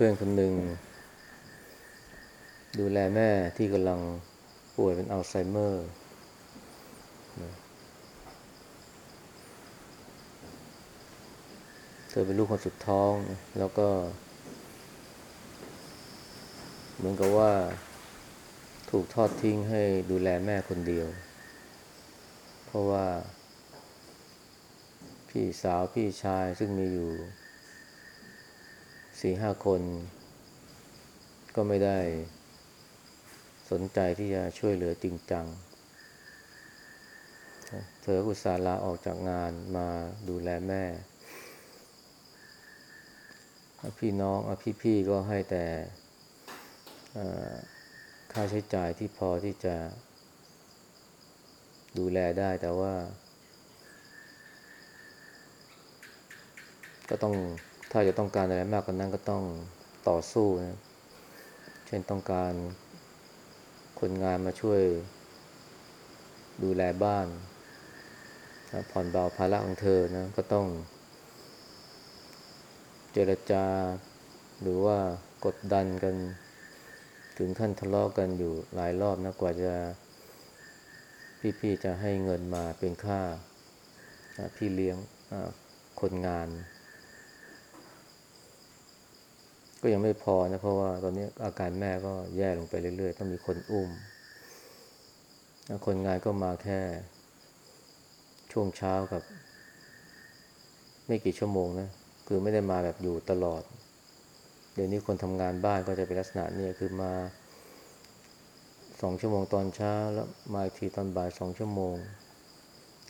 พื่อนคนหนึ่ง ดูแลแม่ที่กำลังป่วยเป็นอัลไซเมอร์ เธอเป็นลูกคนสุดท้อง แล้วก็ เหมือนกับว่าถูกทอดทิ้งให้ดูแลแม่คนเดียว เพราะว่า พี่สาวพี่ชายซึ่งมีอยู่ สี่ห้าคน ก็ไม่ได้สนใจที่จะช่วยเหลือจริงจัง เธออุตส่าห์ลาออกจากงานมาดูแลแม่ พี่น้องอพี่ๆก็ให้แต่ค่าใช้จ่ายที่พอที่จะดูแลได้แต่ว่า ก็ต้อง ถ้าจะต้องการอะไรมากกว่านั้นก็ต้องต่อสู้นะ เช่นต้องการคนงานมาช่วย ดูแลบ้านนะผ่อนเบาภาระของเธอนะ ก็ต้อง เจรจา หรือว่ากดดันกัน ถึงขั้นทะเลาะกกันอยู่หลายรอบนะกว่าจะพี่ๆจะให้เงินมาเป็นค่าพี่เลี้ยงคนงาน ก็ยังไม่พอนะเพราะว่าตอนนี้อาการแม่ก็แย่ลงไปเรื่อยๆ ต้องมีคนอุ้ม คนงานก็มาแค่ ช่วงเช้ากับ ไม่กี่ชั่วโมงนะ คือไม่ได้มาแบบอยู่ตลอด เดี๋ยวนี้คนทำงานบ้านก็จะเป็นลักษณะนี้คือมาสองชั่วโมงตอนเช้าแล้วมาอีกทีตอนบ่ายสองชั่วโมง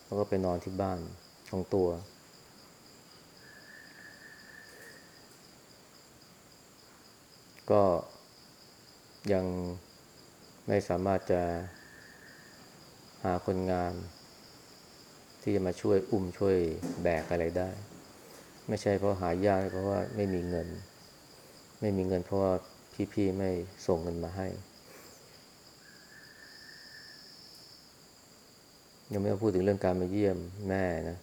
แล้วก็ไปนอนที่บ้านของตัว ก็ยังไม่สามารถจะหาคนงาน ที่จะมาช่วยอุ้มช่วยแบกอะไรได้ ไม่ใช่เพราะหายากเพราะว่าไม่มีเงิน ไม่มีเงินเพราะว่าพี่ๆไม่ส่งเงินมาให้ ยังไม่ต้องพูดถึงเรื่องการมาเยี่ยมแม่นะ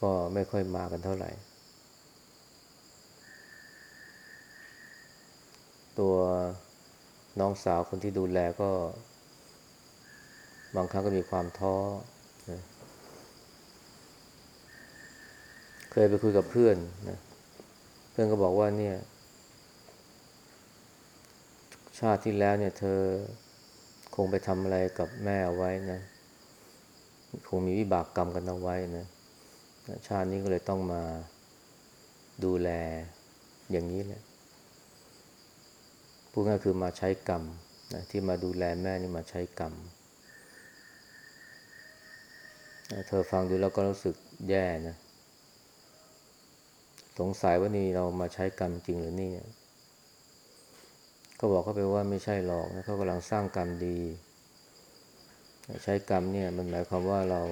ก็ไม่ค่อยมากันเท่าไหร่ ตัวน้องสาวคนที่ดูแลก็ บางครั้งก็มีความท้อนะเคยไปคุยกับเพื่อนนะเพื่อนก็บอกว่าเนี่ย ชาติที่แล้วเนี่ย เธอคงไปทำอะไรกับแม่ไว้นะคงมีวิบากกรรมกันเอาไว้นะชาตินี้ก็เลยต้องมาดูแลอย่างนี้แหละ พูดง่ายคือมาใช้กรรมนะที่มาดูแลแม่นี่มาใช้กรรมเธอฟังดูแล้วก็รู้สึกแย่นะสงสัยว่านี่เรามาใช้กรรมจริงหรือนี่ก็บอกเขาไปว่าไม่ใช่หรอกนะเขากำลังสร้างกรรมดี ใช้กรรมเนี่ย มันหมายความว่าเรา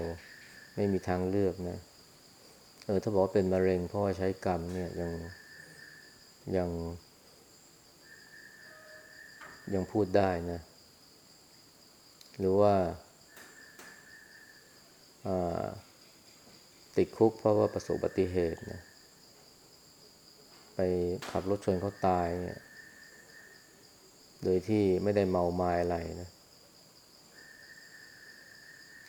ไม่มีทางเลือกนะเออถ้าบอกว่าเป็นมะเร็งเพราะว่าใช้กรรมเนี่ยยังยัง ยังพูดได้นะ หรือว่าติดคุกเพราะว่าประสบอุบัติเหตุนะไปขับรถชนเขาตายเนี่ยโดยที่ไม่ได้เมาไม้อะไรนะ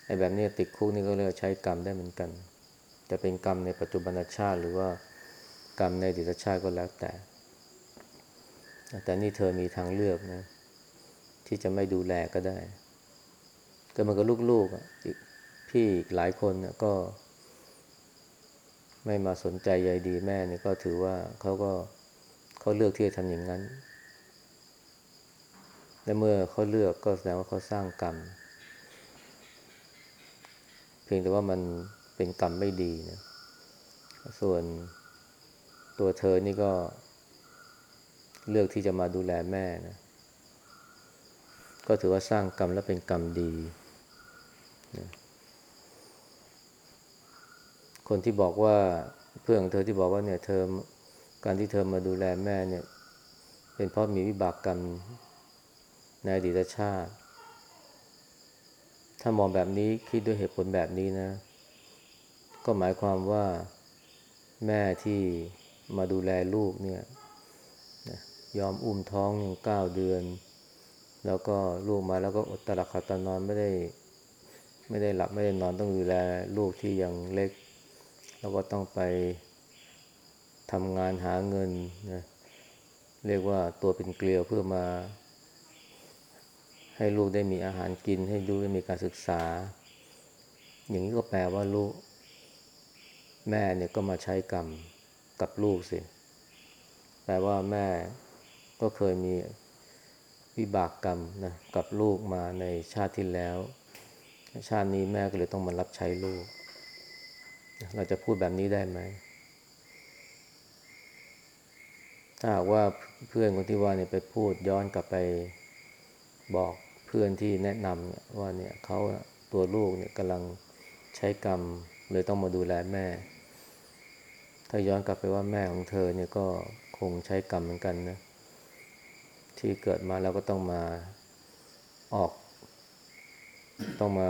ไอ้แบบนี้ติดคุกนี่ก็เรียกใช้กรรมได้เหมือนกัน จะเป็นกรรมในปัจจุบันชาติ หรือว่ากรรมในอดีตชาติก็แล้วแต่ แต่นี่เธอมีทางเลือกนะ ที่จะไม่ดูแลก็ได้ ก็มันก็ลูกๆอะพี่อีกหลายคนก็ ไม่มาสนใจใยดีแม่เนี่ยก็ถือว่าเขาก็เขาเลือกที่จะทำอย่างนั้น และเมื่อเขาเลือกก็แสดงว่าเขาสร้างกรรม เพียงแต่ว่ามันเป็นกรรมไม่ดีนะ ส่วนตัวเธอนี่ก็ เลือกที่จะมาดูแลแม่นะก็ถือว่าสร้างกรรมและเป็นกรรมดีนะคนที่บอกว่าเพื่อนของเธอที่บอกว่าเนี่ยเธอการที่เธอมาดูแลแม่เนี่ย เป็นเพราะมีวิบากกรรมในอดีตชาติ ถ้ามองแบบนี้คิดด้วยเหตุผลแบบนี้นะ ก็หมายความว่าแม่ที่มาดูแลลูกเนี่ย ยอมอุ้มท้องอยู่เก้าเดือน แล้วก็ลูกมาแล้วก็อดตะลักขัดตะนอนไม่ได้ ไม่ได้หลับไม่ได้นอนต้องดูแลลูกที่ยังเล็ก แล้วก็ต้องไปทำงานหาเงินนะเรียกว่าตัวเป็นเกลียวเพื่อมา ให้ลูกได้มีอาหารกิน ให้ลูกได้มีการศึกษา อย่างนี้ก็แปลว่าลูก แม่เนี่ยก็มาใช้กรรมกับลูกสิแปลว่าแม่ ก็เคยมีวิบากกรรมนะกับลูกมาในชาติที่แล้ว ชาตินี้แม่ก็เลยต้องมารับใช้ลูก เราจะพูดแบบนี้ได้ไหมถ้าหากว่าเพื่อนคนที่ว่าเนี่ยไปพูดย้อนกลับไปบอกเพื่อนที่แนะนำเนี่ยว่าเนี่ยเขาตัวลูกเนี่ยกำลังใช้กรรมเลยต้องมาดูแลแม่ ถ้าย้อนกลับไปว่าแม่ของเธอเนี่ยก็คงใช้กรรมเหมือนกันนะ ที่เกิดมาแล้วก็ต้องมาออก ต้องมา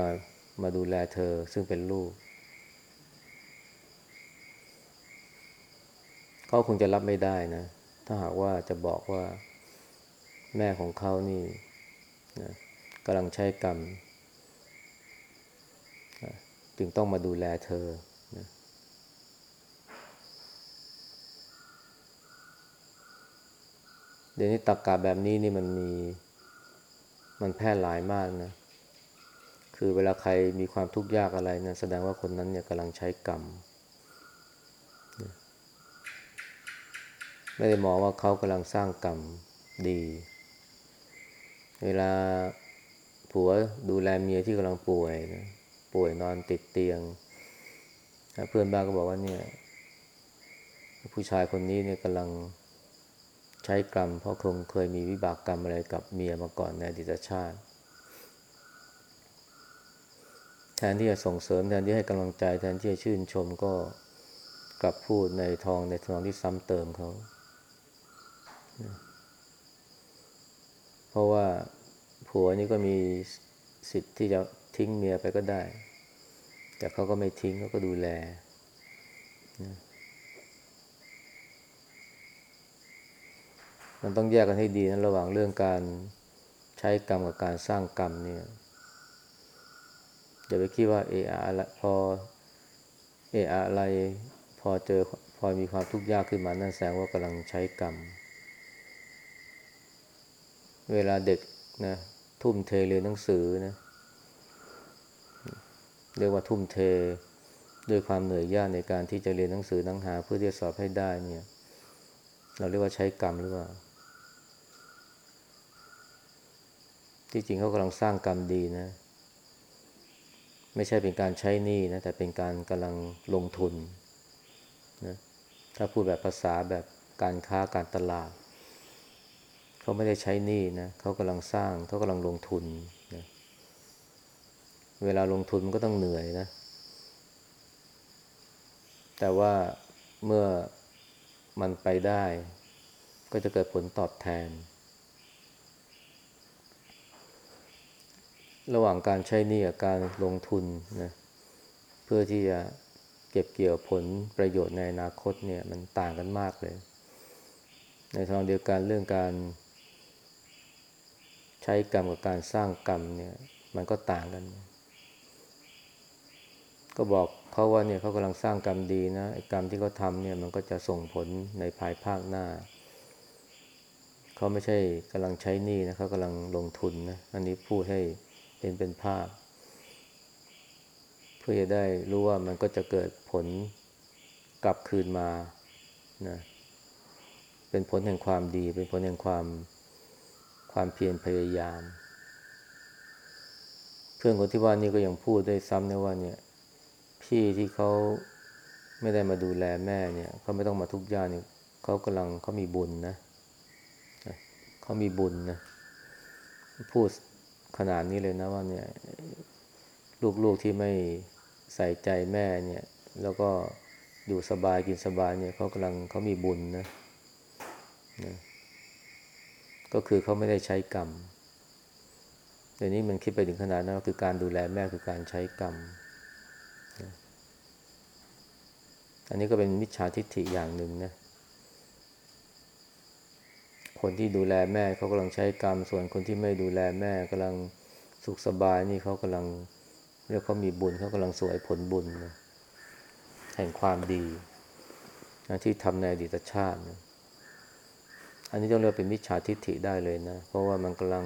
มาดูแลเธอซึ่งเป็นลูกเขาคงจะรับไม่ได้นะ ถ้าหากว่าจะบอกว่าแม่ของเขานี่นะกำลังใช้กรรมนะจึงต้องมาดูแลเธอนะ เดี๋ยวนี้ตักกาแบบนี้นี่มันมีมันแพร่หลายมากนะ คือเวลาใครมีความทุกข์ยากอะไรนะแสดงว่าคนนั้นเนี่ยกำลังใช้กรรม ไม่ได้มองว่าเขากำลังสร้างกรรมดี เวลาผัวดูแลเมียที่กำลังป่วยนะป่วยนอนติดเตียง เพื่อนบ้านก็บอกว่าเนี่ย ผู้ชายคนนี้เนี่ยกำลัง ใช้กรรม เพราะคงเคยมีวิบากกรรมอะไรกับเมียมาก่อนในอดีตชาติ แทนที่จะส่งเสริมแทนที่ให้กำลังใจแทนที่จะชื่นชมก็กลับพูดในทองในทองที่ซ้ำเติมเขา เพราะว่าผัวนี่ก็มีสิทธิ์ที่จะทิ้งเมียไปก็ได้ แต่เขาก็ไม่ทิ้งเขาก็ดูแลนะ มันต้องแยกกันให้ดีนะระหว่างเรื่องการใช้กรรมกับการสร้างกรรมเนี่ยอย่าไปคิดว่าเอออะไรพอเอออะไรพอเจอพอมีความทุกข์ยากขึ้นมานั่นแสดงว่ากำลังใช้กรรม เวลาเด็กนะทุ่มเทเรียนหนังสือนะเรียกว่าทุ่มเทด้วยความเหนื่อยยากในการที่จะเรียนหนังสือนังหาเพื่อที่จะสอบให้ได้เนี่ย เราเรียกว่าใช้กรรมหรือเปล่า ที่จริงเขากำลังสร้างกรรมดีนะ ไม่ใช่เป็นการใช้หนี้นะ แต่เป็นการกำลังลงทุนนะถ้าพูดแบบภาษาแบบการค้าการตลาด เขาไม่ได้ใช้หนี้นะเขากำลังสร้างเขากำลังลงทุนนะเวลาลงทุนมันก็ต้องเหนื่อยนะ แต่ว่าเมื่อมันไปได้ ก็จะเกิดผลตอบแทน ระหว่างการใช้หนี้กับการลงทุนนะเพื่อที่จะเก็บเกี่ยวผลประโยชน์ในอนาคตเนี่ยมันต่างกันมากเลย ในทางเดียวกันเรื่องการ ใช้กรรมกับการสร้างกรรมเนี่ย มันก็ต่างกัน ก็บอกเขาว่าเนี่ยเขากำลังสร้างกรรมดีนะไอ้กรรมที่เขาทำเนี่ยมันก็จะส่งผลในภายภาคหน้าเขาไม่ใช่กำลังใช้หนี้นะเขากำลังลงทุนนะอันนี้พูดให้ ห็นเป็นภาพ เพื่อจะได้รู้ว่ามันก็จะเกิดผลกลับคืนมานะเป็นผลแห่งความดี เป็นผลแห่งความความเพียรพยายาม เพื่อนคนที่ว่านี่ก็ยังพูดได้ซ้ำนะว่าเนี่ย พี่ที่เขาไม่ได้มาดูแลแม่เนี่ยเขาไม่ต้องมาทุกข์ยากเนี่ยเขากำลังเขามีบุญนะเขามีบุญนะพูด ขนาดนี้เลยนะว่าเนี่ยลูกๆที่ไม่ใส่ใจแม่เนี่ย แล้วก็อยู่สบายกินสบายเนี่ยเขากำลังเขามีบุญนะนะก็คือเขาไม่ได้ใช้กรรมเดี๋ยวนี้มันคิดไปถึงขนาดนั้นคือการดูแลแม่คือการใช้กรรมอันนี้ก็เป็นมิจฉาทิฏฐิอย่างหนึ่งนะ คนที่ดูแลแม่เขากำลังใช้กรรม ส่วนคนที่ไม่ดูแลแม่กำลังสุขสบายนี่เขากำลังเรียกเขามีบุญเขากำลังสวยผลบุญนะแห่งความดีนะที่ทำในอดีตชาตินะอันนี้ต้องเรียกเป็นมิจฉาทิฏฐิได้เลยนะ เพราะว่ามันกำลัง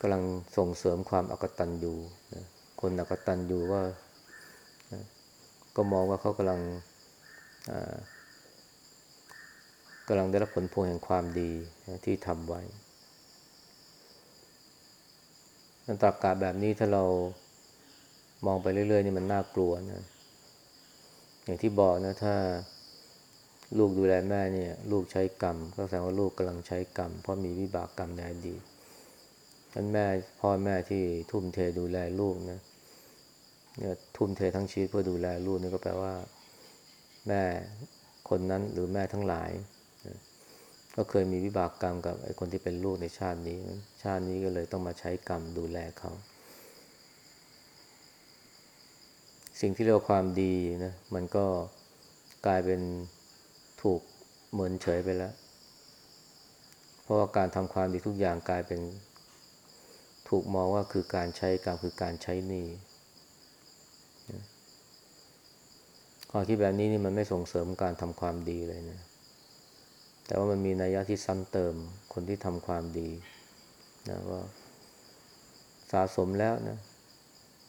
กำลังส่งเสริมความอกตันยูนะคนอกตันยูก็นะก็มองว่าเขากำลัง กำลังได้รับผลพวงแห่งความดีที่ทำไว้นันตรากาแบบนี้ถ้าเรามองไปเรื่อยๆนี่มันน่ากลัวนะอย่างที่บอกนะถ้าลูกดูแลแม่เนี่ย ลูกใช้กรรม ก็แสดงว่าลูกกำลังใช้กรรม เพราะมีวิบากกรรมในอดีตท่านแม่พ่อแม่ที่ทุ่มเทดูแลลูกนะเนี่ยทุ่มเททั้งชีวิตเพื่อดูแลลูกนี่ก็แปลว่า แม่คนนั้นหรือแม่ทั้งหลาย ก็เคยมีวิบากกรรมกับไอ้คนที่เป็นลูกในชาตินี้ ชาตินี้ก็เลยต้องมาใช้กรรมดูแลเขา สิ่งที่เรียกว่าความดีนะ มันก็กลายเป็นถูกเหมือนเฉยไปแล้ว เพราะว่าการทำความดีทุกอย่างกลายเป็นถูกมองว่าคือการใช้กรรมคือการใช้หนี้ความคิดแบบนี้นี่มันไม่ส่งเสริมการทำความดีเลยนะ แต่ว่ามันมีนัยยะที่ซ้ำเติมคนที่ทำความดีนะว่าสะสมแล้วนะ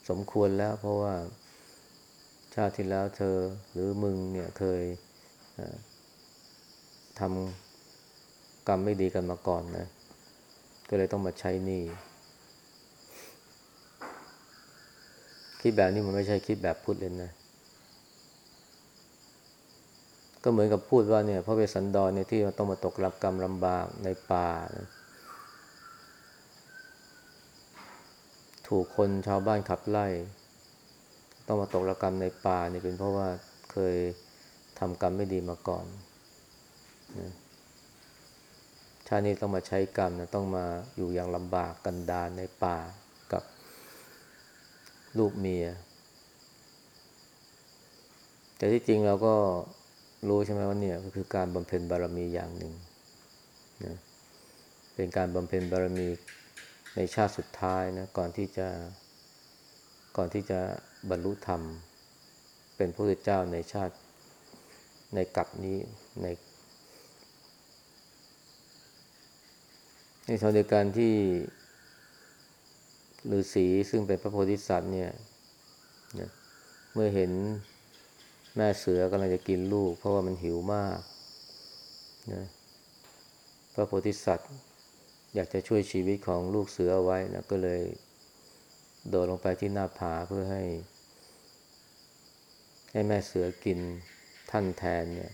สมควรแล้วเพราะว่าชาติที่แล้วเธอหรือมึงเนี่ยเคยทำกรรมไม่ดีกันมาก่อนนะ ก็เลยต้องมาใช้หนี้คิดแบบนี้มันไม่ใช่คิดแบบพุทธเลยนะ ก็เหมือนกับพูดว่าเนี่ยพระเวสสันดรเนี่ยที่ต้องมาตกรับกรรมลำบากในป่านะถูกคนชาวบ้านขับไล่ ต้องมาตกรับกรรมในป่านี่เป็นเพราะว่าเคยทำกรรมไม่ดีมาก่อนนะชาตินี้ต้องมาใช้กรรมนะต้องมาอยู่อย่างลำบากกันดารในป่ากับลูกเมีย แต่ที่จริงเราก็ รู้ใช่ไหมว่าเนี่ยก็คือการบำเพ็ญบารมีอย่างหนึ่งนะเป็นการบำเพ็ญบารมีในชาติสุดท้ายนะก่อนที่จะก่อนที่จะบรรลุธรรม เป็นพระพุทธเจ้าในชาติในกลับนี้ในในทางเดียวกันที่ฤาษีซึ่งเป็นพระโพธิสัตว์เนี่ยเมื่อเห็น แม่เสือกำลังจะกินลูก เพราะว่ามันหิวมากนะพระโพธิสัตว์ อยากจะช่วยชีวิตของลูกเสือเอาไว้นะก็เลย โดดลงไปที่หน้าผาเพื่อให้ ให้แม่เสือกินท่านแทนเนี่ย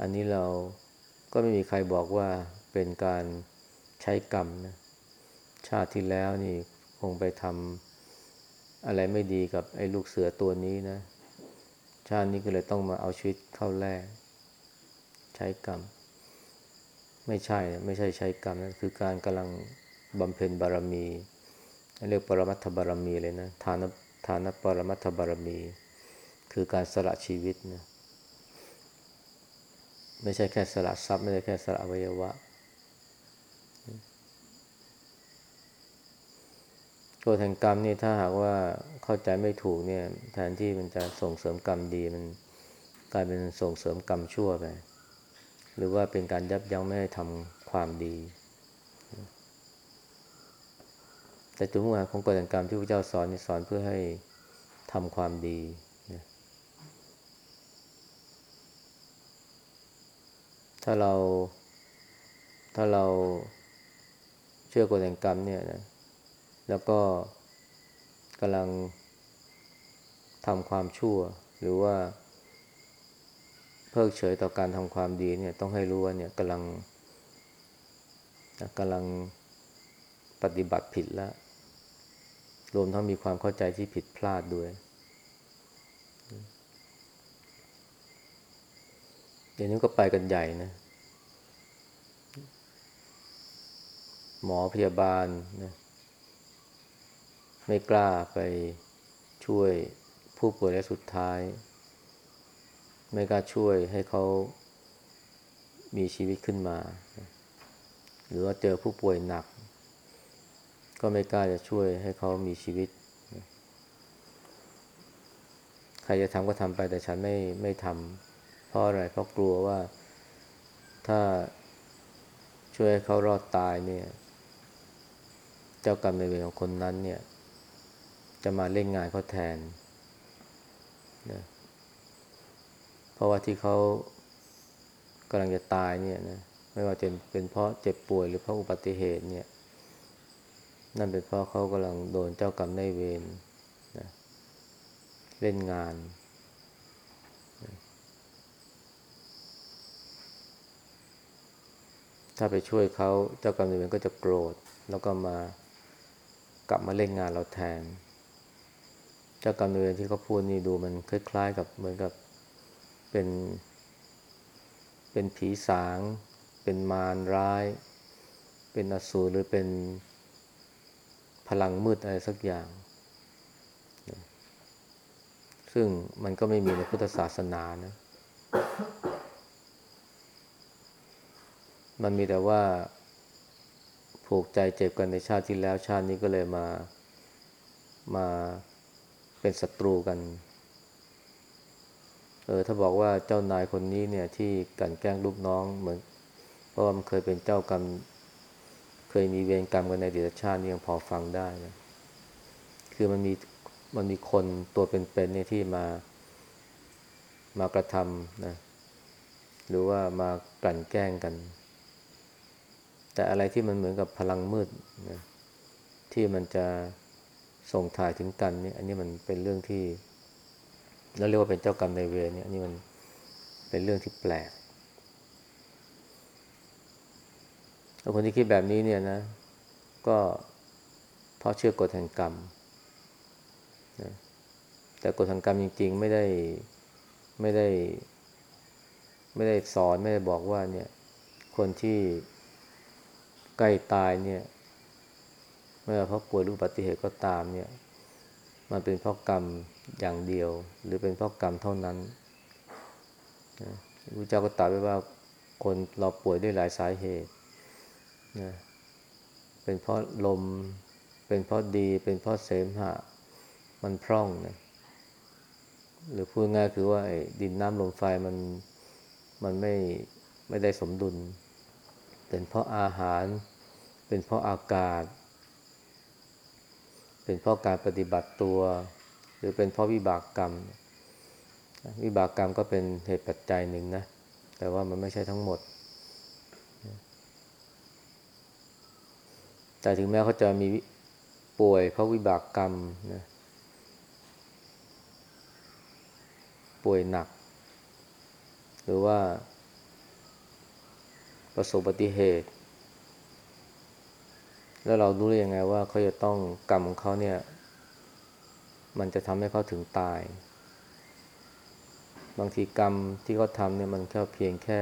อันนี้เราก็ไม่มีใครบอกว่าเป็นการใช้กรรมนะชาติที่แล้วนี่คงไปทำอะไรไม่ดีกับไอ้ลูกเสือตัวนี้นะ ชาตินี้ก็เลยต้องมาเอาชีวิตเข้าแลกใช้กรรม ไม่ใช่ไม่ใช่ใช้กรรมนะคือการกำลังบำเพ็ญบารมี เรียกปรมัตถบารมีเลยนะฐานฐานปรมัตถบารมี คือการสละชีวิตนะไม่ใช่แค่สละทรัพย์ ไม่ใช่แค่สละอวัยวะ กฎแห่งกรรมนี่ถ้าหากว่าเข้าใจไม่ถูกเนี่ยแทนที่มันจะส่งเสริมกรรมดีมันกลายเป็นส่งเสริมกรรมชั่วไป หรือว่าเป็นการยับยั้งไม่ให้ทำความดี แต่จุดมุ่งหมายของกฎแห่งกรรมที่พระเจ้าสอนนี่สอนเพื่อให้ทำความดีถ้าเราถ้าเราเชื่อกฎแห่งกรรมเนี่ยนะ แล้วก็กำลังทำความชั่ว หรือว่า เพิกเฉยต่อการทำความดีเนี่ย ต้องให้รู้ว่าเนี่ยกำลังกำลังปฏิบัติผิดแล้ว รวมทั้งมีความเข้าใจที่ผิดพลาดด้วยเดี๋ยวนี้ก็ไปกันใหญ่นะ หมอพยาบาลนะ ไม่กล้าไปช่วยผู้ป่วยและสุดท้าย ไม่กล้าช่วยให้เขามีชีวิตขึ้นมา หรือว่าเจอผู้ป่วยหนัก ก็ไม่กล้าจะช่วยให้เขามีชีวิต ใครจะทำก็ทำไปแต่ฉันไม่ไม่ทำเพราะอะไรเพราะกลัวว่าถ้าช่วยให้เขารอดตายเนี่ย เจ้ากรรมในายเวรของคนนั้นเนี่ย จะมาเล่นงานเขาแทนนะเพราะว่าที่เขากำลังจะตายเนี่ยนะไม่ว่าจะเป็นเพราะเจ็บป่วยหรือเพราะอุบัติเหตุเนี่ย นั่นเป็นเพราะเขากำลังโดนเจ้ากรรมนายเวรนะเล่นงานถ้าไปช่วยเขาเจ้ากรรมนายเวรก็จะโกรธ แล้วก็มากลับมาเล่นงานเราแทน เจ้ากรรมนายเวรที่เขาพูดนี่ดูมันคล้ายๆกับเหมือนกับเป็น เป็นผีสาง เป็นมารร้าย เป็นอสูรหรือเป็นพลังมืดอะไรสักอย่าง ซึ่งมันก็ไม่มีในพุทธศาสนานะ มันมีแต่ว่าผูกใจเจ็บกันในชาติที่แล้วชาตินี้ก็เลยมามา เป็นศัตรูกัน เออถ้าบอกว่าเจ้านายคนนี้เนี่ยที่กลันแกล้งลูกน้องเหมือน เพราะว่ามันเคยเป็นเจ้ากรรมเคยมีเวรกรรมกันในอดีตชาตินี่ยังพอฟังได้นะคือมันมีมันมีคนตัวเป็นๆเนี่ยที่มามากระทำนะหรือว่ามากลั่นแกล้งกัน แต่อะไรที่มันเหมือนกับพลังมืดนะที่มันจะ ส่งถ่ายถึงกันเนี่ยอันนี้มันเป็นเรื่องที่เราเรียกว่าเป็นเจ้ากรรมในายเวรเนี่ยอันนี้มันเป็นเรื่องที่แปลกแล้วคนที่คิดแบบนี้เนี่ยนะ ก็เพราะเชื่อกฎแห่งกรรมนะแต่กฎแห่งกรรมจริง ๆ ไม่ได้ไม่ได้ ไม่ได้สอนไม่ได้บอกว่าเนี่ย คนที่ใกล้ตายเนี่ย ไม่ว่าเพราะป่วยหรืออุบัติเหตุก็ตามเนี่ย มันเป็นเพราะกรรมอย่างเดียว หรือเป็นเพราะกรรมเท่านั้นพระเจ้าก็ตรัสไว้ว่าคนเราป่วยด้วยหลายสาเหตุนะเป็นเพราะลม เป็นเพราะดี เป็นเพราะเสมหะ มันพร่องนะหรือพูดง่ายคือว่าดินน้ำลมไฟมันมันไม่ไม่ได้สมดุล เป็นเพราะอาหาร เป็นเพราะอากาศเป็นเพราะการปฏิบัติตัว หรือเป็นเพราะวิบากกรรม วิบากกรรมก็เป็นเหตุปัจจัยหนึ่งนะ แต่ว่ามันไม่ใช่ทั้งหมด แต่ถึงแม้เขาจะมีป่วยเพราะวิบากกรรมนะป่วยหนัก หรือว่าประสบอุบัติเหตุ แล้วเรารู้ได้ยังไงว่าเขาจะต้องกรรมของเขาเนี่ย มันจะทำให้เขาถึงตาย บางทีกรรมที่เขาทำเนี่ยมันแค่เพียงแค่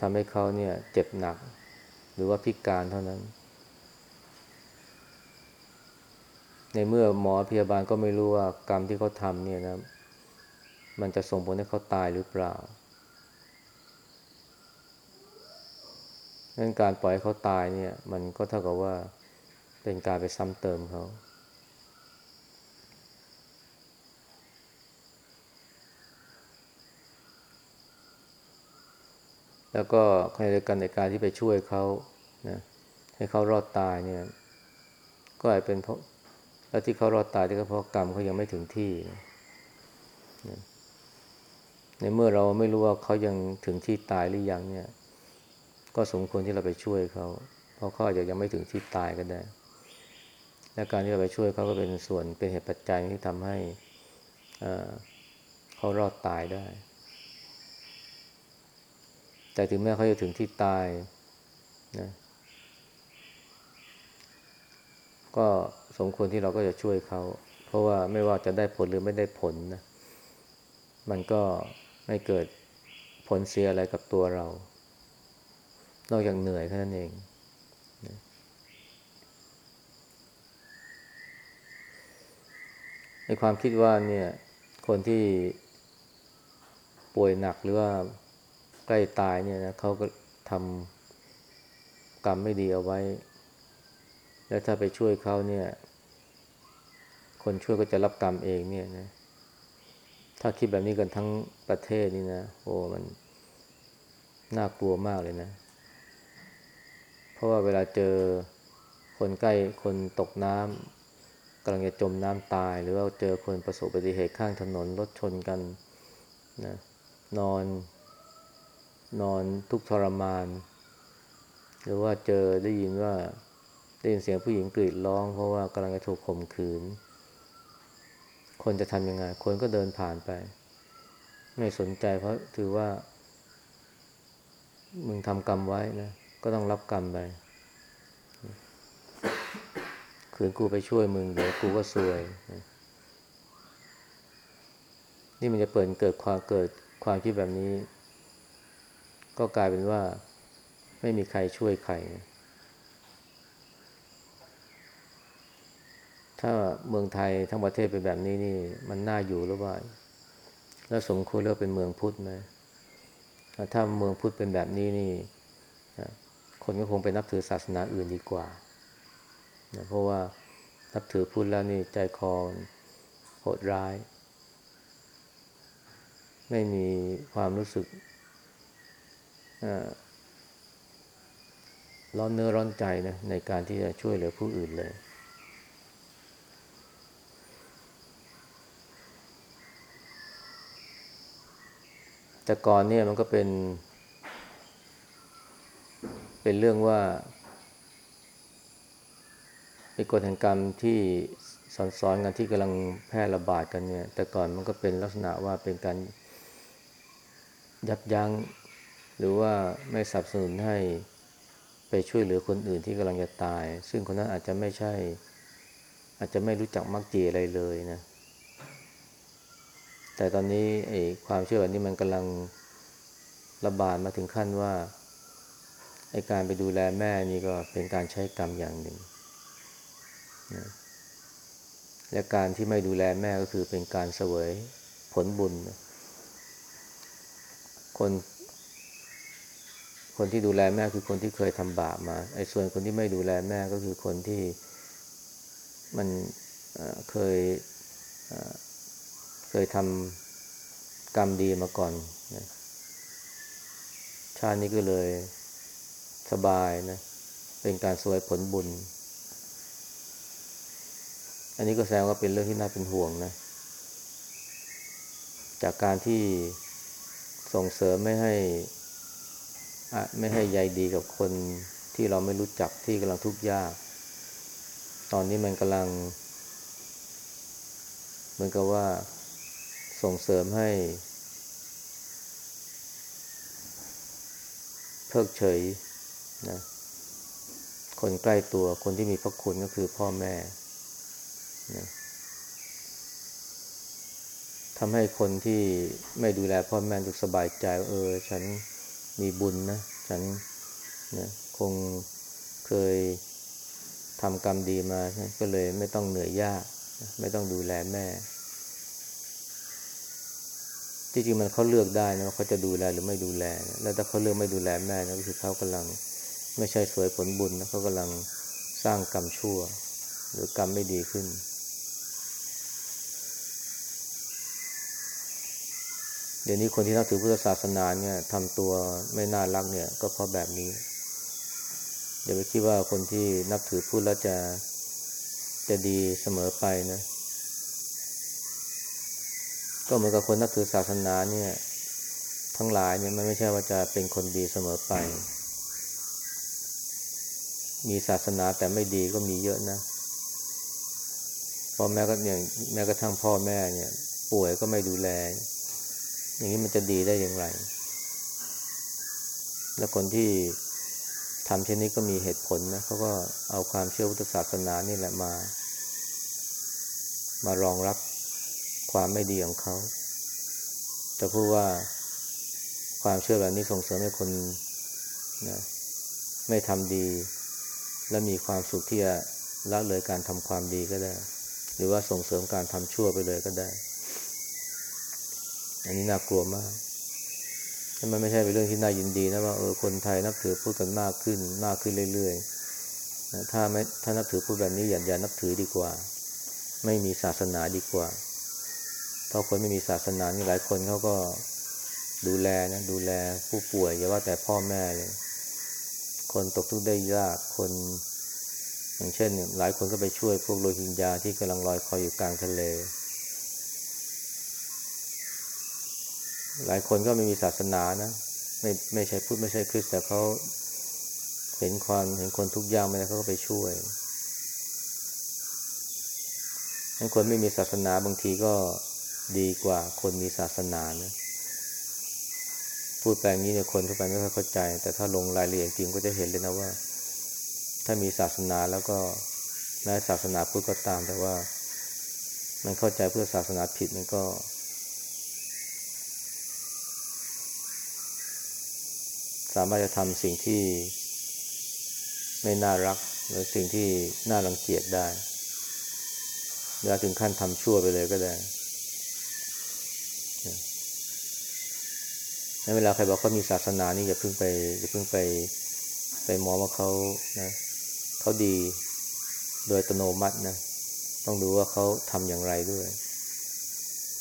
ทำให้เขาเนี่ย เจ็บหนัก หรือว่าพิการเท่านั้น ในเมื่อหมอพยาบาลก็ไม่รู้ว่ากรรมที่เขาทำเนี่ยนะ มันจะส่งผลให้เขาตายหรือเปล่า งั้นการปล่อยเขาตายเนี่ย มันก็เท่ากับว่าเป็นการไปซ้ำเติมเขา แล้วก็ขณะเดียวกันในการที่ไปช่วยเขานะให้เขารอดตายเนี่ย ก็อาจเป็นเพราะแล้วที่เขารอดตายก็เพราะกรรมเขายังไม่ถึงที่นะในเมื่อเราไม่รู้ว่าเขายังถึงที่ตายหรือยังเนี่ย ก็สมควรที่เราไปช่วยเขาเพราะเขาอาจจะยังไม่ถึงที่ตายก็ได้ และการที่เราไปช่วยเขาก็เป็นส่วนเป็นเหตุปัจจัยที่ทำให้เขารอดตายได้ แต่ถึงแม้เขาจะถึงที่ตายนะก็สมควรที่เราก็จะช่วยเขา เพราะว่าไม่ว่าจะได้ผลหรือไม่ได้ผลนะ มันก็ไม่เกิดผลเสียอะไรกับตัวเรา นอกจากเหนื่อยแค่นั้นเอง ในความคิดว่าเนี่ย คนที่ป่วยหนักหรือว่าใกล้ตายเนี่ยนะเขาก็ทำกรรมไม่ดีเอาไว้ แล้วถ้าไปช่วยเขาเนี่ย คนช่วยก็จะรับกรรมเองเนี่ยนะ ถ้าคิดแบบนี้กันทั้งประเทศนี่นะ โอ้มันน่ากลัวมากเลยนะ เพราะว่าเวลาเจอคนใกล้คนตกน้ำกำลังจะจมน้ำตาย หรือว่าเจอคนประสบอุบัติเหตุข้างถนนรถชนกันนะนอน นอนทุกข์ทรมาน หรือว่าเจอได้ยินว่าได้ยินเสียงผู้หญิงกรีดร้อง เพราะว่ากำลังจะถูกข่มขืน คนจะทำยังไง คนก็เดินผ่านไป ไม่สนใจเพราะถือว่า มึงทำกรรมไว้นะ ก็ต้องรับกรรมไปขืนกูไปช่วยมึงเดี๋ยวกูก็ซวย นี่มันจะเปิดเกิดความเกิดความคิดแบบนี้ ก็กลายเป็นว่า ไม่มีใครช่วยใคร ถ้าเมืองไทยทั้งประเทศเป็นแบบนี้นี่ มันน่าอยู่หรือเปล่า แล้วสมควรเรียกเป็นเมืองพุทธไหมถ้าเมืองพุทธเป็นแบบนี้นี่ คนก็คงไปนับถือศาสนาอื่นดีกว่านะเพราะว่านับถือพุทธแล้วนี่ใจคอโหดร้าย ไม่มีความรู้สึกร้อนเนื้อร้อนใจนะในการที่จะช่วยเหลือผู้อื่นเลย แต่ก่อนเนี่ยมันก็เป็น เป็นเรื่องว่าเป็นกฎแห่งกรรมที่สอนสอนกันที่กำลังแพร่ระบาดกันเนี่ย แต่ก่อนมันก็เป็นลักษณะว่าเป็นการยับยัง้ง หรือว่าไม่สนับสนุนให้ไปช่วยเหลือคนอื่นที่กำลังจะตาย ซึ่งคนนั้นอาจจะไม่ใช่ อาจจะไม่รู้จักมักจีอะไรเลยนะ แต่ตอนนี้ไอ้ความเชื่อแบบนี้มันกำลังระบาดมาถึงขั้นว่า การไปดูแลแม่นี่ก็เป็นการใช้กรรมอย่างหนึ่งนะและการที่ไม่ดูแลแม่ก็คือเป็นการเสวยผลบุญ คน คนที่ดูแลแม่คือคนที่เคยทำบาปมา ไอ้ส่วนคนที่ไม่ดูแลแม่ก็คือคนที่มันเคยเคยทำกรรมดีมาก่อน ชาตินี้ก็เลย สบายนะ เป็นการสวยผลบุญ อันนี้ก็แสดงว่าเป็นเรื่องที่น่าเป็นห่วงนะ จากการที่ส่งเสริมไม่ให้ไม่ให้ใยดีกับคนที่เราไม่รู้จักที่กำลังทุกข์ยาก ตอนนี้มันกำลัง เหมือนกับว่าส่งเสริมให้ เพิกเฉย นะคนใกล้ตัวคนที่มีพระคุณก็คือพ่อแม่นะทำให้คนที่ไม่ดูแลพ่อแม่ดูสบายใจ เออ ฉันมีบุญนะ ฉันนะคงเคยทำกรรมดีมา ก็เลยไม่ต้องเหนื่อยยาก ไม่ต้องดูแลแม่จริงๆมันเขาเลือกได้นะเขาจะดูแลหรือไม่ดูแล แล้วถ้าเขาเลือกไม่ดูแลแม่นะก็คือเขากำลัง ไม่ใช่สวยผลบุญนะเขากำลังสร้างกรรมชั่ว หรือกรรมไม่ดีขึ้น เดี๋ยวนี้คนที่นับถือพุทธศาสนาเนี่ยทำตัวไม่น่ารักเนี่ย ก็เพราะแบบนี้อย่าไปคิดว่าคนที่นับถือพุทธแล้วจะจะดีเสมอไปนะ ก็เหมือนกับคนนับถือศาสนาเนี่ย ทั้งหลายเนี่ยมันไม่ใช่ว่าจะเป็นคนดีเสมอไป มีศาสนาแต่ไม่ดีก็มีเยอะนะพ่อแม่ก็อย่างแม้กระทั่งพ่อแม่เนี่ย ป่วยก็ไม่ดูแล อย่างนี้มันจะดีได้อย่างไร แล้วคนที่ทำเช่นนี้ก็มีเหตุผลนะเขาก็เอาความเชื่อพุทธศาสนานี่แหละมา มารองรับความไม่ดีของเขาแต่พูดว่าความเชื่อแบบนี้ส่งเสริมให้คนนะไม่ทำดี และมีความสุขที่จะละเลยการทำความดีก็ได้ หรือว่าส่งเสริมการทำชั่วไปเลยก็ได้ อันนี้น่ากลัวมากมันไม่ใช่เป็นเรื่องที่น่ายินดีนะว่าเออคนไทยนับถือพูดกันมากขึ้นมากขึ้นเรื่อยๆถ้าไม่ถ้านับถือพูดแบบนี้อย่าอย่านับถือดีกว่า ไม่มีศาสนาดีกว่าเพราะคนไม่มีศาสนานี่หลายคนเขาก็ดูแลนะดูแลผู้ป่วยอย่าว่าแต่พ่อแม่เลย คนตกทุกข์ได้ยากคน อย่างเช่นหลายคนก็ไปช่วยพวกโรฮิงญาที่กำลังลอยคอยอยู่กลางทะเล หลายคนก็ไม่มีศาสนานะ ไม่ไม่ใช่พุทธไม่ใช่คริสต์แต่เขาเห็นความเห็นคนทุกข์ยากไม่ได้เขาก็ไปช่วยคนไม่มีศาสนาบางทีก็ดีกว่าคนมีศาสนานะ พูดแปลงนี้เนี่ยคนทั่วไปไม่ค่อยเข้าใจ แต่ถ้าลงรายละเอียดจริงก็จะเห็นเลยนะว่า ถ้ามีศาสนาแล้วก็แม้ศาสนาพุทธก็ตาม แต่ว่า มันเข้าใจเพื่อศาสนาผิดมันก็ สามารถจะทำสิ่งที่ไม่น่ารัก หรือสิ่งที่น่ารังเกียจได้เวลาถึงขั้นทำชั่วไปเลยก็ได้ ในเวลาใครบอกเขามีศาสนานี่อย่าเพิ่งไปอย่าเพิ่งไปไปมองว่าเขานะเขาดีโดยอัตโนมัตินะ ต้องดูว่าเขาทำอย่างไรด้วย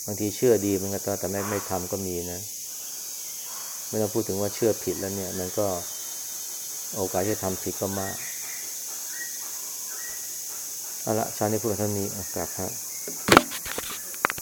บางทีเชื่อดีมันก็แต่ไม่ไม่ทำก็มีนะไม่ต้องพูดถึงว่าเชื่อผิดแล้วเนี่ย มันก็โอกาสที่จะทำผิดก็มากเอาละชาตินี้พูดเท่านี้อะกลับครับ